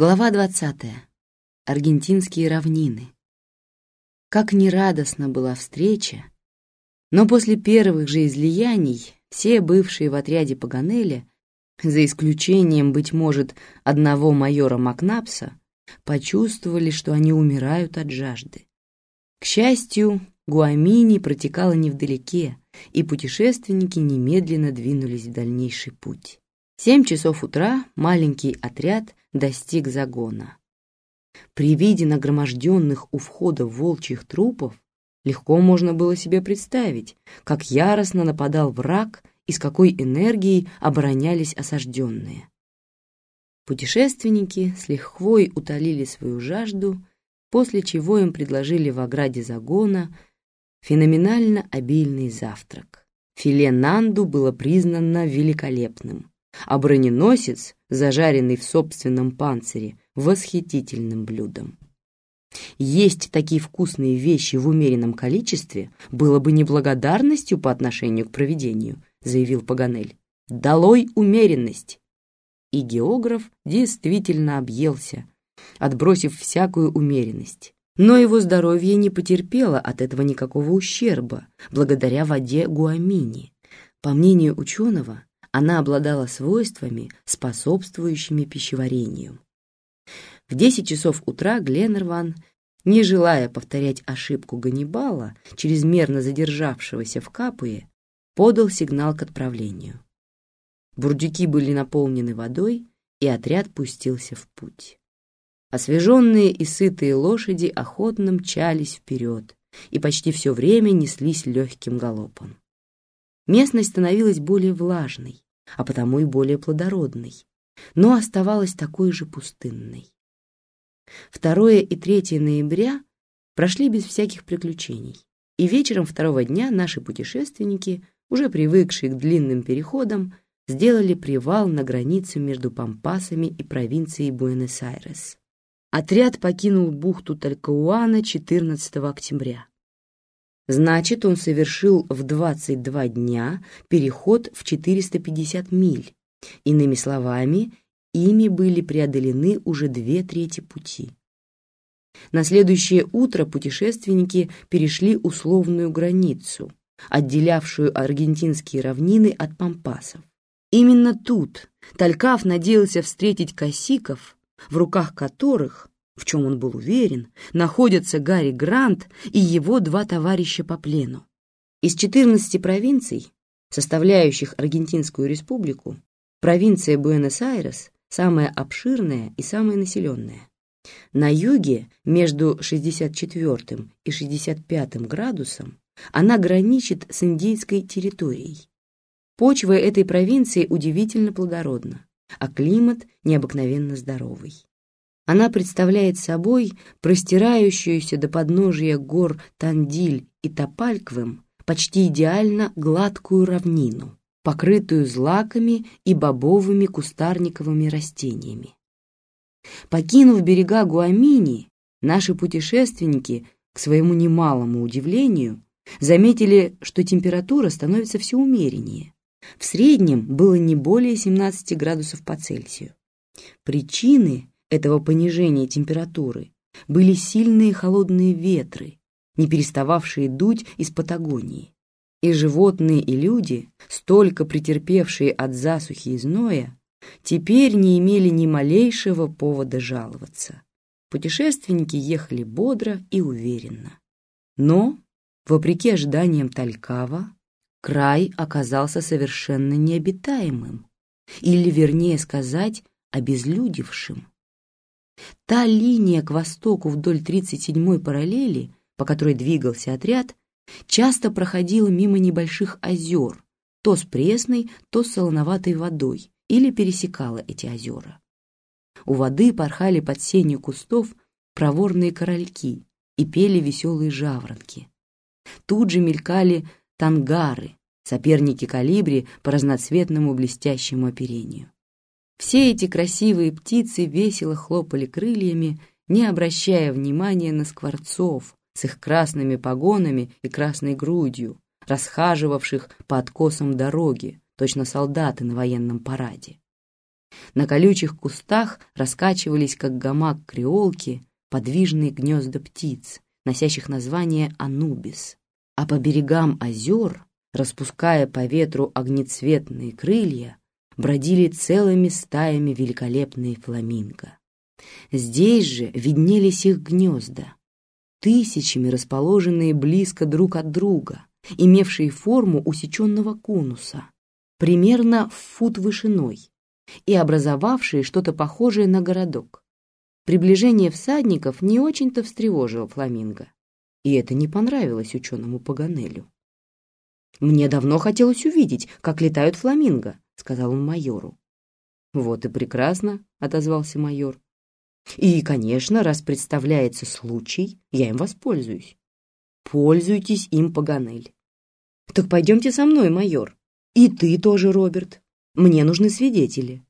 Глава 20. Аргентинские равнины. Как нерадостна была встреча, но после первых же излияний все бывшие в отряде Паганеля, за исключением, быть может, одного майора Макнапса, почувствовали, что они умирают от жажды. К счастью, Гуамини протекала невдалеке, и путешественники немедленно двинулись в дальнейший путь. Семь часов утра маленький отряд достиг загона. При виде нагроможденных у входа волчьих трупов легко можно было себе представить, как яростно нападал враг и с какой энергией оборонялись осажденные. Путешественники с лихвой утолили свою жажду, после чего им предложили в ограде загона феноменально обильный завтрак. Филе Нанду было признано великолепным а броненосец, зажаренный в собственном панцире, восхитительным блюдом. Есть такие вкусные вещи в умеренном количестве было бы неблагодарностью по отношению к проведению, заявил Паганель. Долой умеренность! И географ действительно объелся, отбросив всякую умеренность. Но его здоровье не потерпело от этого никакого ущерба, благодаря воде гуамини. По мнению ученого, она обладала свойствами, способствующими пищеварению. В 10 часов утра Гленнерван, не желая повторять ошибку Ганнибала, чрезмерно задержавшегося в Капуе, подал сигнал к отправлению. Бурдюки были наполнены водой, и отряд пустился в путь. Освеженные и сытые лошади охотно мчались вперед и почти все время неслись легким галопом. Местность становилась более влажной, а потому и более плодородной, но оставалась такой же пустынной. 2 и 3 ноября прошли без всяких приключений, и вечером второго дня наши путешественники, уже привыкшие к длинным переходам, сделали привал на границе между Пампасами и провинцией Буэнос-Айрес. Отряд покинул бухту Талькауана 14 октября. Значит, он совершил в 22 дня переход в 450 миль. Иными словами, ими были преодолены уже две трети пути. На следующее утро путешественники перешли условную границу, отделявшую аргентинские равнины от пампасов. Именно тут Талькав надеялся встретить косиков, в руках которых в чем он был уверен, находятся Гарри Грант и его два товарища по плену. Из 14 провинций, составляющих Аргентинскую республику, провинция Буэнос-Айрес самая обширная и самая населенная. На юге, между 64 и 65 градусом, она граничит с индейской территорией. Почва этой провинции удивительно плодородна, а климат необыкновенно здоровый. Она представляет собой простирающуюся до подножия гор Тандиль и Топальквым почти идеально гладкую равнину, покрытую злаками и бобовыми кустарниковыми растениями. Покинув берега Гуамини, наши путешественники, к своему немалому удивлению, заметили, что температура становится все умереннее. В среднем было не более 17 градусов по Цельсию. Причины этого понижения температуры были сильные холодные ветры, не перестававшие дуть из Патагонии. И животные, и люди, столько претерпевшие от засухи и зноя, теперь не имели ни малейшего повода жаловаться. Путешественники ехали бодро и уверенно. Но, вопреки ожиданиям Талькава, край оказался совершенно необитаемым, или, вернее сказать, обезлюдевшим. Та линия к востоку вдоль 37-й параллели, по которой двигался отряд, часто проходила мимо небольших озер, то с пресной, то с солоноватой водой, или пересекала эти озера. У воды порхали под сенью кустов проворные корольки и пели веселые жаворонки. Тут же мелькали тангары, соперники калибри по разноцветному блестящему оперению. Все эти красивые птицы весело хлопали крыльями, не обращая внимания на скворцов с их красными погонами и красной грудью, расхаживавших по откосам дороги, точно солдаты на военном параде. На колючих кустах раскачивались, как гамак креолки, подвижные гнезда птиц, носящих название Анубис. А по берегам озер, распуская по ветру огнецветные крылья, бродили целыми стаями великолепные фламинго. Здесь же виднелись их гнезда, тысячами расположенные близко друг от друга, имевшие форму усеченного конуса, примерно в фут вышиной, и образовавшие что-то похожее на городок. Приближение всадников не очень-то встревожило фламинго, и это не понравилось ученому Паганелю. «Мне давно хотелось увидеть, как летают фламинго», — сказал он майору. «Вот и прекрасно», — отозвался майор. «И, конечно, раз представляется случай, я им воспользуюсь. Пользуйтесь им, Паганель». «Так пойдемте со мной, майор. И ты тоже, Роберт. Мне нужны свидетели».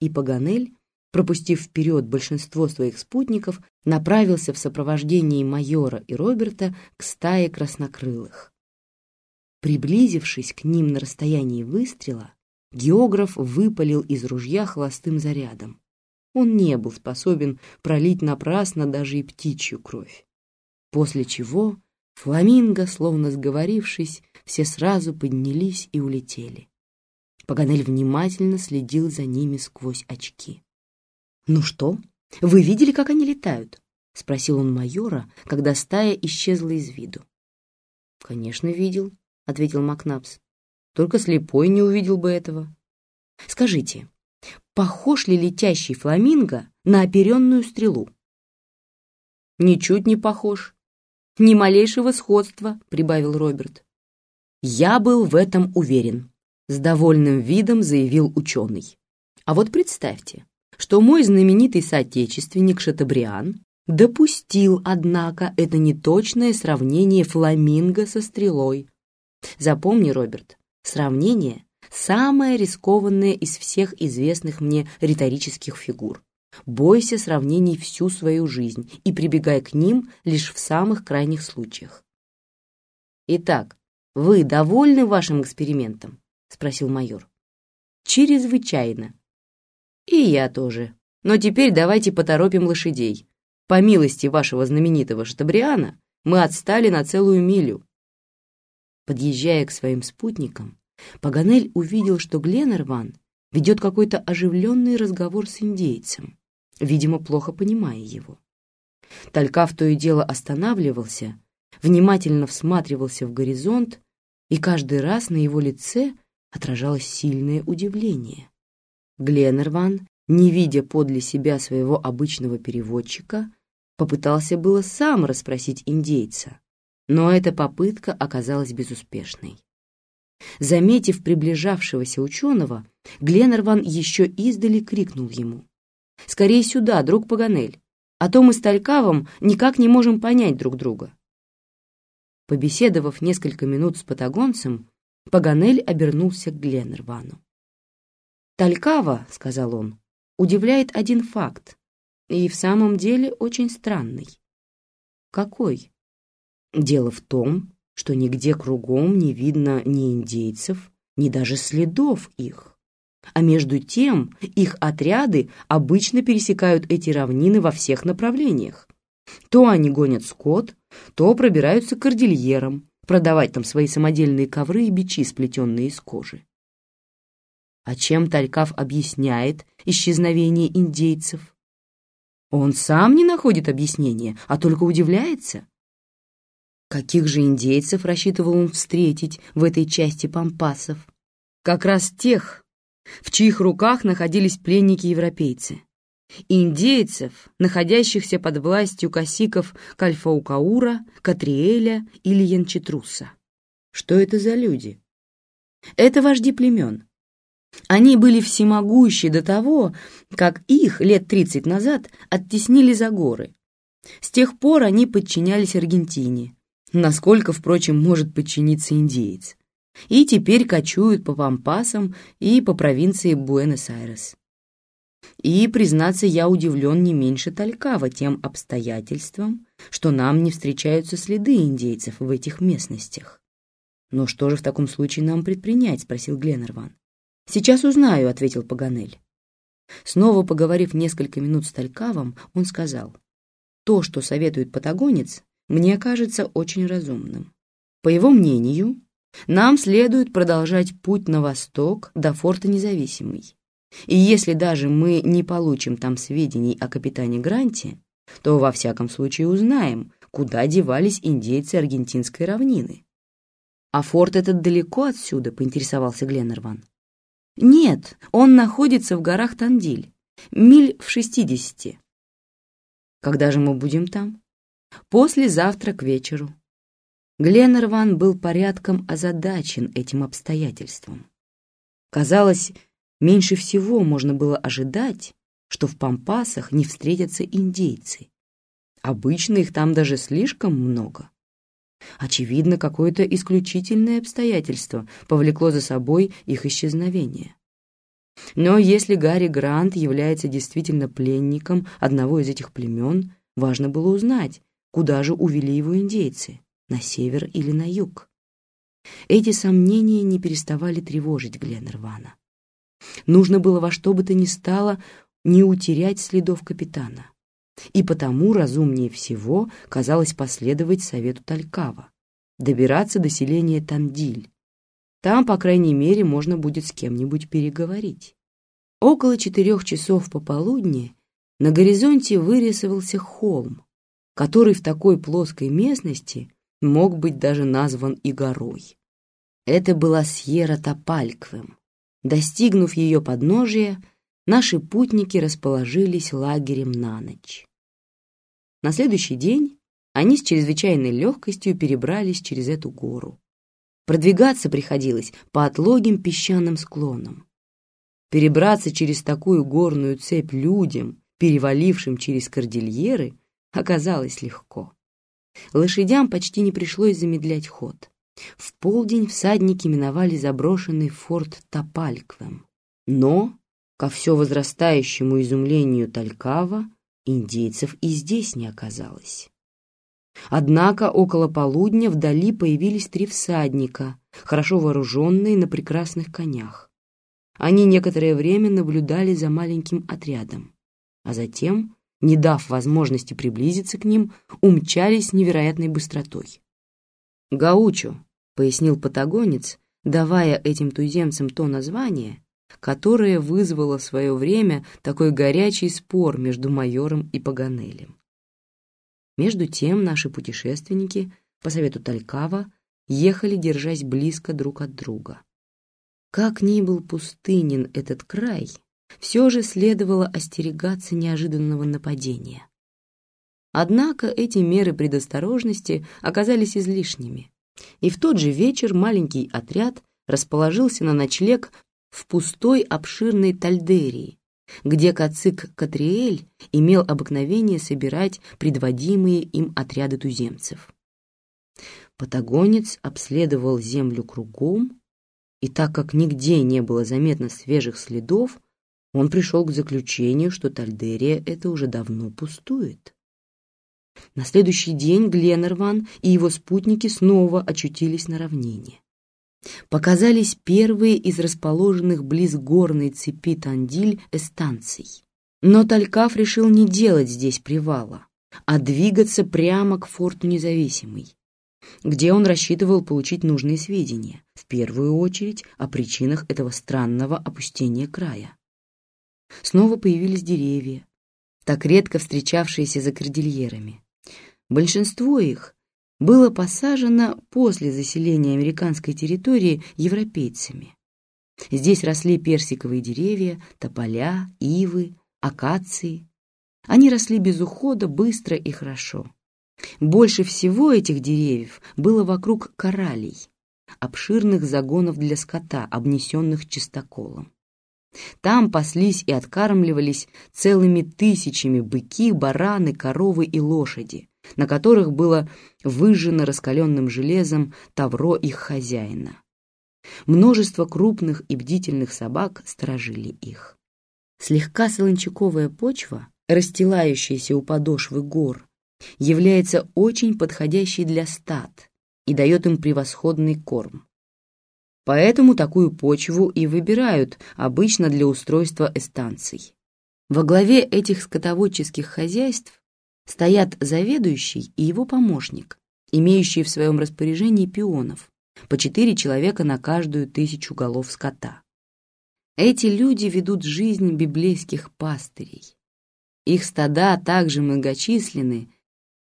И Паганель, пропустив вперед большинство своих спутников, направился в сопровождении майора и Роберта к стае краснокрылых. Приблизившись к ним на расстоянии выстрела, географ выпалил из ружья холостым зарядом. Он не был способен пролить напрасно даже и птичью кровь. После чего фламинго, словно сговорившись, все сразу поднялись и улетели. Паганель внимательно следил за ними сквозь очки. «Ну что, вы видели, как они летают?» — спросил он майора, когда стая исчезла из виду. «Конечно, видел», — ответил Макнапс. «Только слепой не увидел бы этого». «Скажите, похож ли летящий фламинго на оперенную стрелу?» «Ничуть не похож. Ни малейшего сходства», — прибавил Роберт. «Я был в этом уверен», — с довольным видом заявил ученый. «А вот представьте, что мой знаменитый соотечественник Шатабриан допустил, однако, это неточное сравнение фламинго со стрелой. Запомни, Роберт, сравнение — самое рискованное из всех известных мне риторических фигур. Бойся сравнений всю свою жизнь и прибегай к ним лишь в самых крайних случаях. Итак, вы довольны вашим экспериментом? Спросил майор. Чрезвычайно. И я тоже. Но теперь давайте поторопим лошадей. По милости вашего знаменитого Штабриана мы отстали на целую милю. Подъезжая к своим спутникам, Паганель увидел, что Гленнерван ведет какой-то оживленный разговор с индейцем, видимо, плохо понимая его. Талькав то и дело останавливался, внимательно всматривался в горизонт, и каждый раз на его лице отражалось сильное удивление. Гленнерван, не видя подле себя своего обычного переводчика, попытался было сам расспросить индейца, но эта попытка оказалась безуспешной. Заметив приближавшегося ученого, Гленнерван еще издали крикнул ему. «Скорее сюда, друг Паганель, а то мы с Талькавом никак не можем понять друг друга». Побеседовав несколько минут с патагонцем, Паганель обернулся к Гленнервану. «Талькава», — сказал он, — «удивляет один факт, и в самом деле очень странный». «Какой?» Дело в том, что нигде кругом не видно ни индейцев, ни даже следов их. А между тем их отряды обычно пересекают эти равнины во всех направлениях. То они гонят скот, то пробираются к кордильерам, продавать там свои самодельные ковры и бичи, сплетенные из кожи. А чем Талькав объясняет исчезновение индейцев? Он сам не находит объяснения, а только удивляется. Каких же индейцев рассчитывал он встретить в этой части пампасов? Как раз тех, в чьих руках находились пленники-европейцы. Индейцев, находящихся под властью косиков Кальфаукаура, Катриэля или Янчетруса. Что это за люди? Это вожди племен. Они были всемогущи до того, как их лет тридцать назад оттеснили за горы. С тех пор они подчинялись Аргентине, насколько, впрочем, может подчиниться индеец, и теперь кочуют по Пампасам и по провинции Буэнос-Айрес. И, признаться, я удивлен не меньше Талькава тем обстоятельством, что нам не встречаются следы индейцев в этих местностях. «Но что же в таком случае нам предпринять?» — спросил Гленнерван. «Сейчас узнаю», — ответил Паганель. Снова поговорив несколько минут с Талькавом, он сказал, «То, что советует патагонец, мне кажется очень разумным. По его мнению, нам следует продолжать путь на восток до форта Независимый. И если даже мы не получим там сведений о капитане Гранте, то во всяком случае узнаем, куда девались индейцы аргентинской равнины. «А форт этот далеко отсюда?» — поинтересовался Гленнерван. «Нет, он находится в горах Тандиль, миль в шестидесяти». «Когда же мы будем там?» «Послезавтра к вечеру». Гленнерван был порядком озадачен этим обстоятельством. Казалось, меньше всего можно было ожидать, что в Пампасах не встретятся индейцы. Обычно их там даже слишком много. Очевидно, какое-то исключительное обстоятельство повлекло за собой их исчезновение. Но если Гарри Грант является действительно пленником одного из этих племен, важно было узнать, куда же увели его индейцы, на север или на юг. Эти сомнения не переставали тревожить Гленнервана. Нужно было во что бы то ни стало не утерять следов капитана и потому разумнее всего казалось последовать совету Талькава, добираться до селения Тандиль. Там, по крайней мере, можно будет с кем-нибудь переговорить. Около четырех часов пополудни на горизонте вырисовался холм, который в такой плоской местности мог быть даже назван и горой. Это была Сьерра Топальквем. Достигнув ее подножия, наши путники расположились лагерем на ночь. На следующий день они с чрезвычайной легкостью перебрались через эту гору. Продвигаться приходилось по отлогим песчаным склонам. Перебраться через такую горную цепь людям, перевалившим через кордильеры, оказалось легко. Лошадям почти не пришлось замедлять ход. В полдень всадники миновали заброшенный форт Топальквем. Но, ко все возрастающему изумлению Талькава, индейцев и здесь не оказалось. Однако около полудня вдали появились три всадника, хорошо вооруженные на прекрасных конях. Они некоторое время наблюдали за маленьким отрядом, а затем, не дав возможности приблизиться к ним, умчались с невероятной быстротой. «Гаучо», — пояснил патагонец, давая этим туземцам то название, которое вызвало в свое время такой горячий спор между майором и Паганелем. Между тем наши путешественники, по совету Талькава, ехали, держась близко друг от друга. Как ни был пустынен этот край, все же следовало остерегаться неожиданного нападения. Однако эти меры предосторожности оказались излишними, и в тот же вечер маленький отряд расположился на ночлег в пустой обширной Тальдерии, где Кацик Катриэль имел обыкновение собирать предводимые им отряды туземцев. Патагонец обследовал землю кругом, и так как нигде не было заметно свежих следов, он пришел к заключению, что Тальдерия это уже давно пустует. На следующий день Гленнерван и его спутники снова очутились на равнине показались первые из расположенных близ горной цепи Тандиль эстанций. Но Талькав решил не делать здесь привала, а двигаться прямо к форту Независимый, где он рассчитывал получить нужные сведения, в первую очередь о причинах этого странного опустения края. Снова появились деревья, так редко встречавшиеся за кордильерами. Большинство их было посажено после заселения американской территории европейцами. Здесь росли персиковые деревья, тополя, ивы, акации. Они росли без ухода, быстро и хорошо. Больше всего этих деревьев было вокруг коралей, обширных загонов для скота, обнесенных чистоколом. Там паслись и откармливались целыми тысячами быки, бараны, коровы и лошади, на которых было выжжено раскаленным железом тавро их хозяина. Множество крупных и бдительных собак сторожили их. Слегка солончаковая почва, расстилающаяся у подошвы гор, является очень подходящей для стад и дает им превосходный корм. Поэтому такую почву и выбирают обычно для устройства эстанций. Во главе этих скотоводческих хозяйств стоят заведующий и его помощник, имеющие в своем распоряжении пионов, по четыре человека на каждую тысячу голов скота. Эти люди ведут жизнь библейских пастырей. Их стада также многочисленны,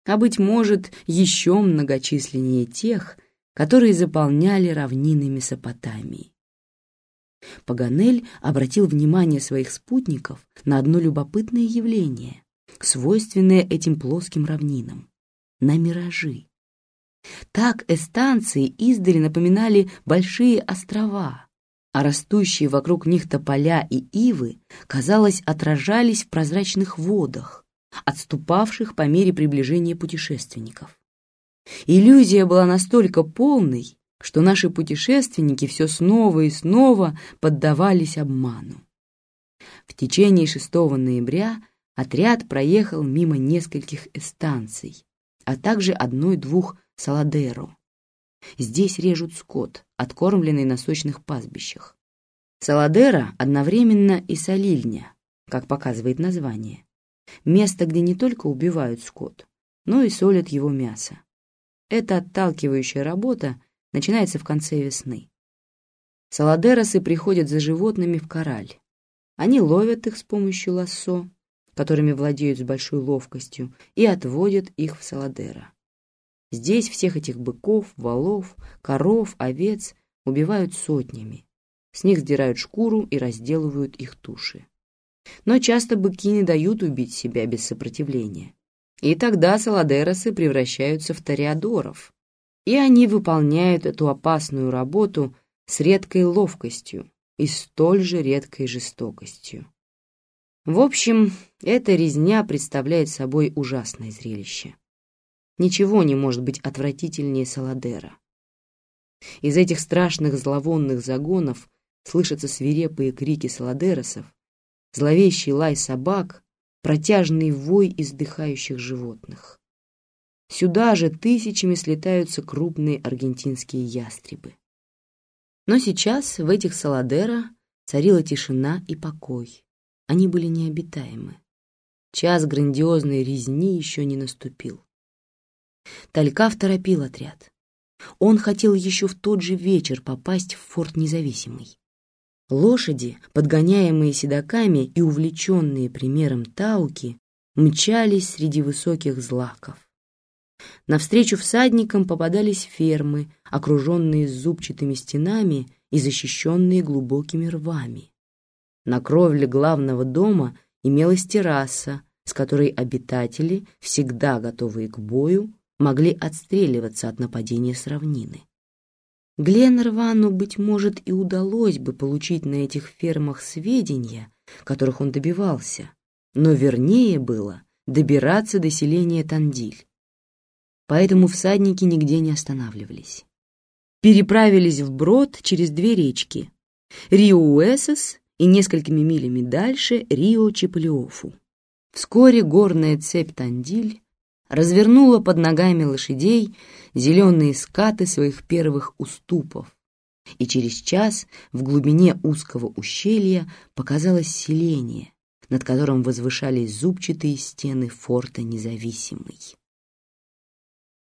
а, быть может, еще многочисленнее тех, которые заполняли равнины Месопотамии. Паганель обратил внимание своих спутников на одно любопытное явление, свойственное этим плоским равнинам — на миражи. Так эстанции издали напоминали большие острова, а растущие вокруг них тополя и ивы, казалось, отражались в прозрачных водах, отступавших по мере приближения путешественников. Иллюзия была настолько полной, что наши путешественники все снова и снова поддавались обману. В течение 6 ноября отряд проехал мимо нескольких эстанций, а также одной-двух Саладеру. Здесь режут скот, откормленный на сочных пастбищах. Саладера одновременно и солильня, как показывает название. Место, где не только убивают скот, но и солят его мясо. Эта отталкивающая работа начинается в конце весны. Саладеросы приходят за животными в кораль. Они ловят их с помощью лассо, которыми владеют с большой ловкостью, и отводят их в Саладера. Здесь всех этих быков, волов, коров, овец убивают сотнями. С них сдирают шкуру и разделывают их туши. Но часто быки не дают убить себя без сопротивления. И тогда саладеросы превращаются в ториадоров. И они выполняют эту опасную работу с редкой ловкостью и столь же редкой жестокостью. В общем, эта резня представляет собой ужасное зрелище. Ничего не может быть отвратительнее Саладера. Из этих страшных зловонных загонов слышатся свирепые крики саладеросов, зловещий лай собак, протяжный вой издыхающих животных. Сюда же тысячами слетаются крупные аргентинские ястребы. Но сейчас в этих Саладера царила тишина и покой. Они были необитаемы. Час грандиозной резни еще не наступил. Талькав торопил отряд. Он хотел еще в тот же вечер попасть в форт Независимый. Лошади, подгоняемые седаками и увлеченные примером Тауки, мчались среди высоких злаков. Навстречу всадникам попадались фермы, окруженные зубчатыми стенами и защищенные глубокими рвами. На кровле главного дома имелась терраса, с которой обитатели, всегда готовые к бою, могли отстреливаться от нападения с равнины. Гленнервану, быть может, и удалось бы получить на этих фермах сведения, которых он добивался, но вернее было добираться до селения Тандиль. Поэтому всадники нигде не останавливались. Переправились вброд через две речки — Рио-Уэсос и несколькими милями дальше Рио-Чеплиофу. Вскоре горная цепь Тандиль развернула под ногами лошадей зеленые скаты своих первых уступов, и через час в глубине узкого ущелья показалось селение, над которым возвышались зубчатые стены форта Независимый.